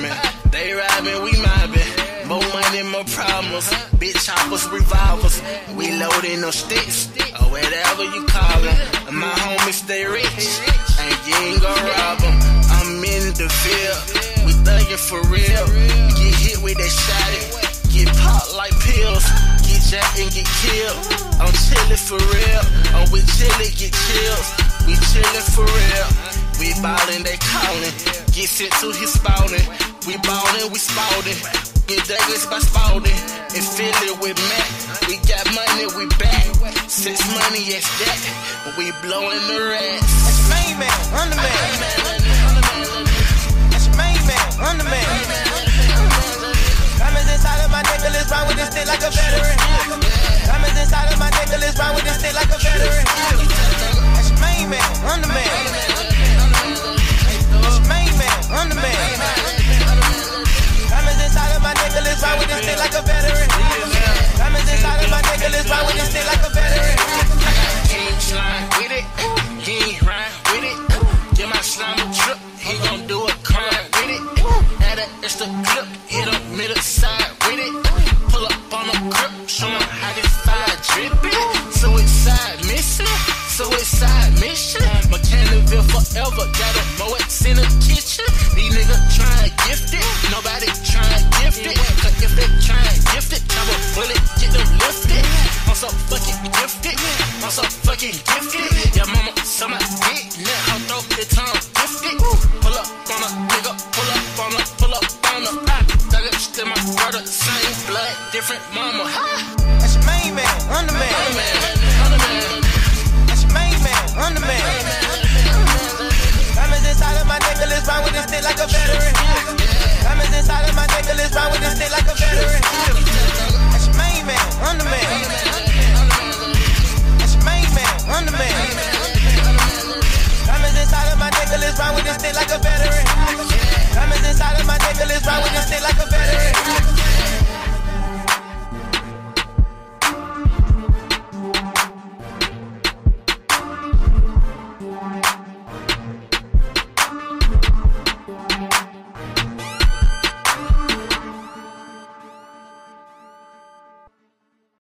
riding. They robbing, we mobbing. More money, more problems. Bitch choppers, revolvers. We loading no sticks, or whatever you call them. My homies stay rich, and you ain't gon' rob them. I'm in the field, we thuggin' for real. Get hit with that shot, get popped like pills. Get jacked and get killed. I'm chillin' for real. I'm with Sent to his spouting. We ballin', we spouting. Get Douglas by spouting. And fill it with Mac. We got money, we back. Six money, yes, that. We blowin' the rats. That's main man, I'm the man. That's your main man, I'm the man. Diamonds inside of my necklace, round with this stick like a veteran. Diamonds inside of my necklace, round with this stick like a veteran. Suicide mission. Mechanicsville forever. Got a Moex in the kitchen. These niggas tryin' gift it. Nobody tryin' gift it. Cause if they tryin' gift it, come a bullet, get them lifted. I'm so fucking gifted. I'm so fucking gifted. Yeah, mama, so my dick. I'm throw the tongue gifted. Pull up on a nigga, pull up on a, pull up on a. I dug it, still my brother, same blood, different mama. Ha! That's your main man, I'm the with stick like a veteran. Diamonds inside of my necklace, round with this stick like a veteran.